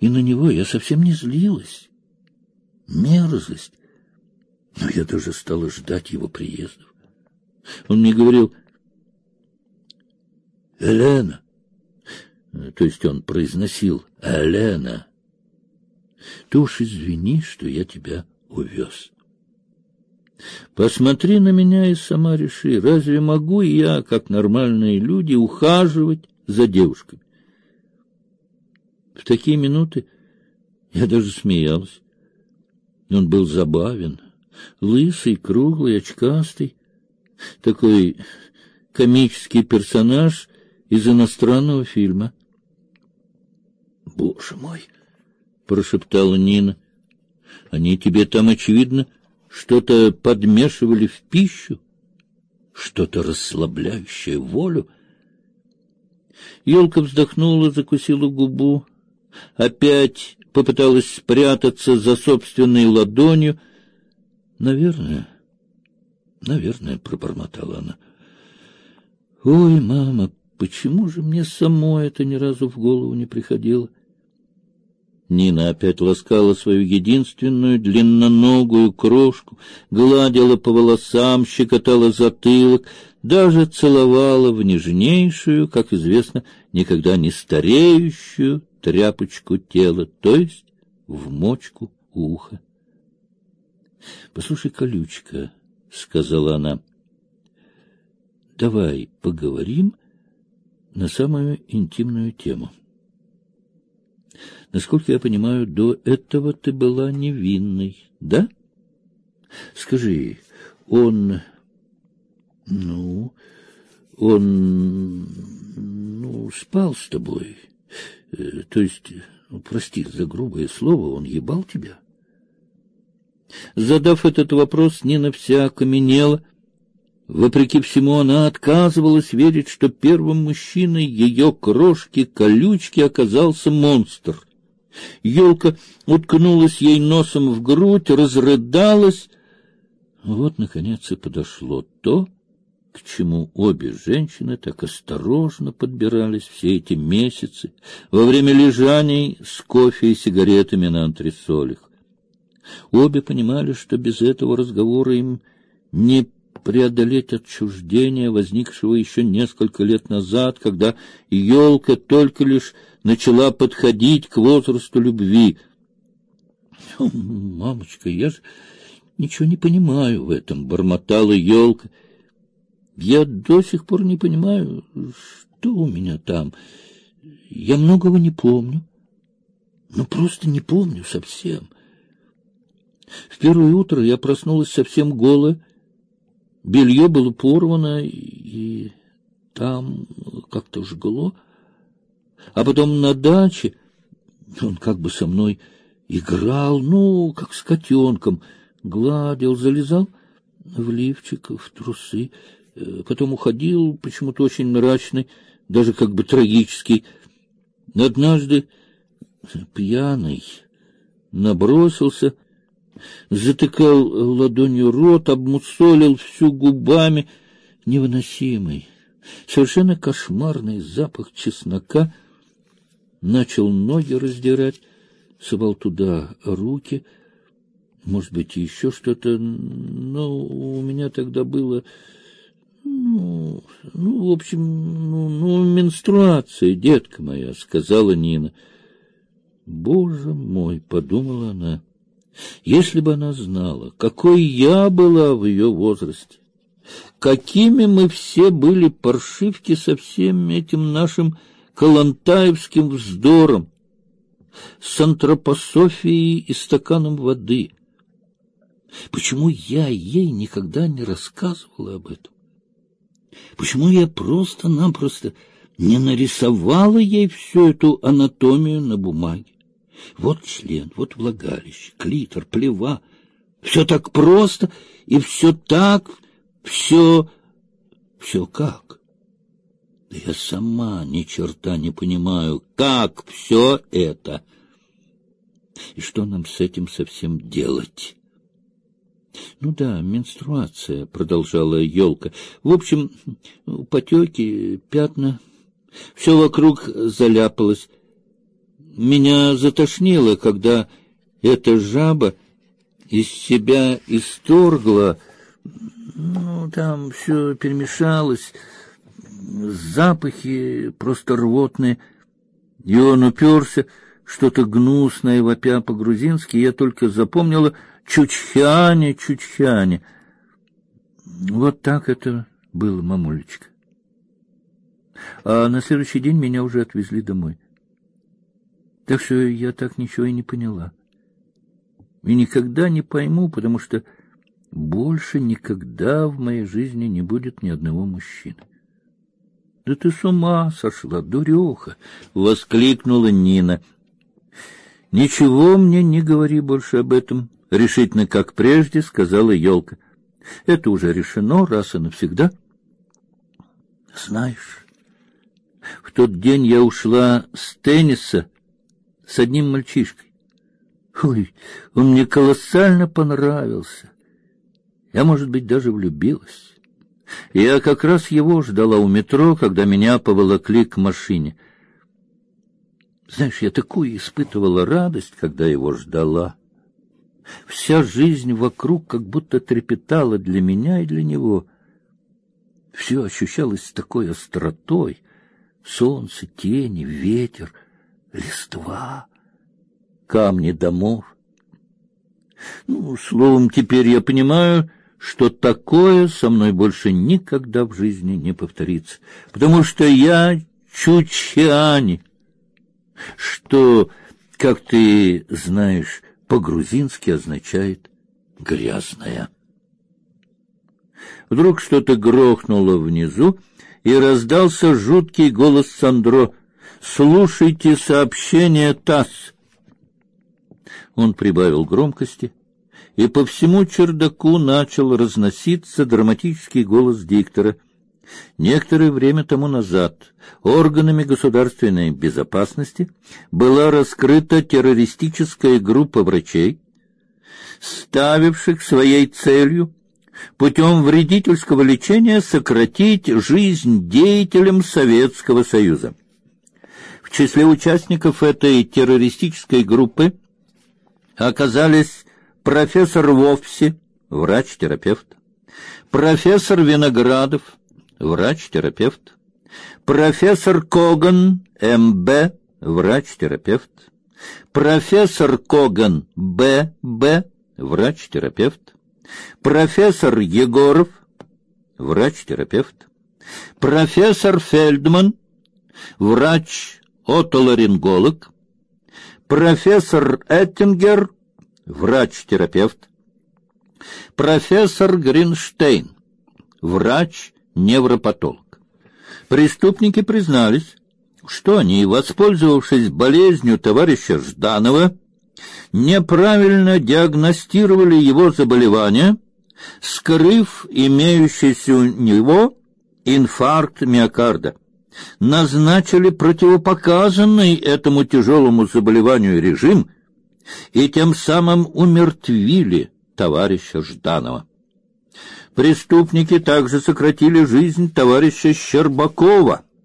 И на него я совсем не злилась. Мерзость. Но я даже стала ждать его приездов. Он мне говорил, «Елена», то есть он произносил «Елена», ты уж извини, что я тебя увез. Посмотри на меня и сама реши, разве могу я, как нормальные люди, ухаживать за девушками? В такие минуты я даже смеялась. Он был забавен, лысый, круглый, очкастый, такой комический персонаж из иностранного фильма. Боже мой, прошептала Нина. Они тебе там очевидно что-то подмешивали в пищу, что-то расслабляющее волю. Елка вздохнула, закусила губу, опять попыталась спрятаться за собственной ладонью. Наверное, наверное, пробормотала она. Ой, мама, почему же мне самой это ни разу в голову не приходило? Нина опять ласкала свою единственную длинноногую крошку, гладила по волосам, щекотала затылок, даже целовала в нежнейшую, как известно, никогда не стареющую тряпочку тела, то есть в мочку уха. Послушай, колючка, сказала она. Давай поговорим на самую интимную тему. Насколько я понимаю, до этого ты была невинной, да? Скажи, он... Ну, он... Ну, спал с тобой. Э, то есть, ну, прости за грубое слово, он ебал тебя? Задав этот вопрос, Нина вся окаменела. Вопреки всему, она отказывалась верить, что первым мужчиной ее крошки-колючки оказался монстр. Елка уткнулась ей носом в грудь, разрыдалась. Вот, наконец, и подошло то, к чему обе женщины так осторожно подбирались все эти месяцы во время лежаний с кофе и сигаретами на антресолях. Обе понимали, что без этого разговора им не преодолеть отчуждение, возникшего еще несколько лет назад, когда елка только лишь начала подходить к возрасту любви. — Мамочка, я же ничего не понимаю в этом, — бормотала елка. — Я до сих пор не понимаю, что у меня там. Я многого не помню. Ну, просто не помню совсем. В первое утро я проснулась совсем голая. Белье было порвано, и там как-то жгло. А потом на даче он как бы со мной играл, ну, как с котенком, гладил, залезал в лифчик, в трусы, потом уходил, почему-то очень мрачный, даже как бы трагический. Однажды пьяный набросился, затыкал ладонью рот, обмусолил всю губами, невыносимый, совершенно кошмарный запах чеснока — начал ноги раздирать, совал туда руки, может быть, еще что-то, но у меня тогда было, ну, ну, в общем, ну, ну, менструация, детка моя, сказала Нина. Боже мой, подумала она, если бы она знала, какой я была в ее возрасте, какими мы все были паршивки со всем этим нашим калантаевским вздором, с антропософией и стаканом воды. Почему я ей никогда не рассказывала об этом? Почему я просто-напросто не нарисовала ей всю эту анатомию на бумаге? Вот член, вот влагалище, клитор, плева. Все так просто и все так, все... Все как? Да я сама ни черта не понимаю, как все это. И что нам с этим совсем делать? Ну да, менструация, продолжала елка. В общем, потеки, пятна, все вокруг заляпалось. Меня затошнило, когда эта жаба из себя исторгла, ну, там все перемешалось, запахи просто рвотные, и он уперся, что-то гнусное вопя по-грузински, я только запомнила «чучхяне, чучхяне». Вот так это было, мамулечка. А на следующий день меня уже отвезли домой. Так что я так ничего и не поняла. И никогда не пойму, потому что больше никогда в моей жизни не будет ни одного мужчины. Да ты с ума сошла, дуреха, воскликнула Нина. Ничего мне не говори больше об этом, решительно, как прежде, сказала Ёлка. Это уже решено раз и навсегда. Знаешь, в тот день я ушла с тенниса с одним мальчишкой. Ой, он мне колоссально понравился. Я, может быть, даже влюбилась. Я как раз его ждала у метро, когда меня поволокли к машине. Знаешь, я такую испытывала радость, когда его ждала. Вся жизнь вокруг как будто трепетала для меня и для него. Все ощущалось с такой остротой: солнце, тени, ветер, листва, камни домов. Ну, словом, теперь я понимаю, что такое со мной больше никогда в жизни не повторится, потому что я чучани, что, как ты знаешь, по-грузински означает грязная. Вдруг что-то грохнуло внизу, и раздался жуткий голос Сандро: "Слушайте сообщение ТАСС". Он прибавил громкости, и по всему чердаку начал разноситься драматический голос диктора. Некоторое время тому назад органами государственной безопасности была раскрыта террористическая группа врачей, ставивших своей целью путем вредительского лечения сократить жизнь деятелям Советского Союза. В числе участников этой террористической группы оказались профессор Вовси, врач-терапевт, профессор Виноградов, врач-терапевт, профессор Коган, МБ, врач-терапевт, профессор Коган, ББ, врач-терапевт, профессор Егоров, врач-терапевт, профессор Фельдман, врач-отоларинголог, профессор Эттингер, врач-терапевт, профессор Гринштейн, врач-невропатолог. Преступники признались, что они, воспользовавшись болезнью товарища Жданова, неправильно диагностировали его заболевание, скрыв имеющийся у него инфаркт миокарда, назначили противопоказанный этому тяжелому заболеванию режим и тем самым умертвили товарища Жданова. Преступники также сократили жизнь товарища Щербакова –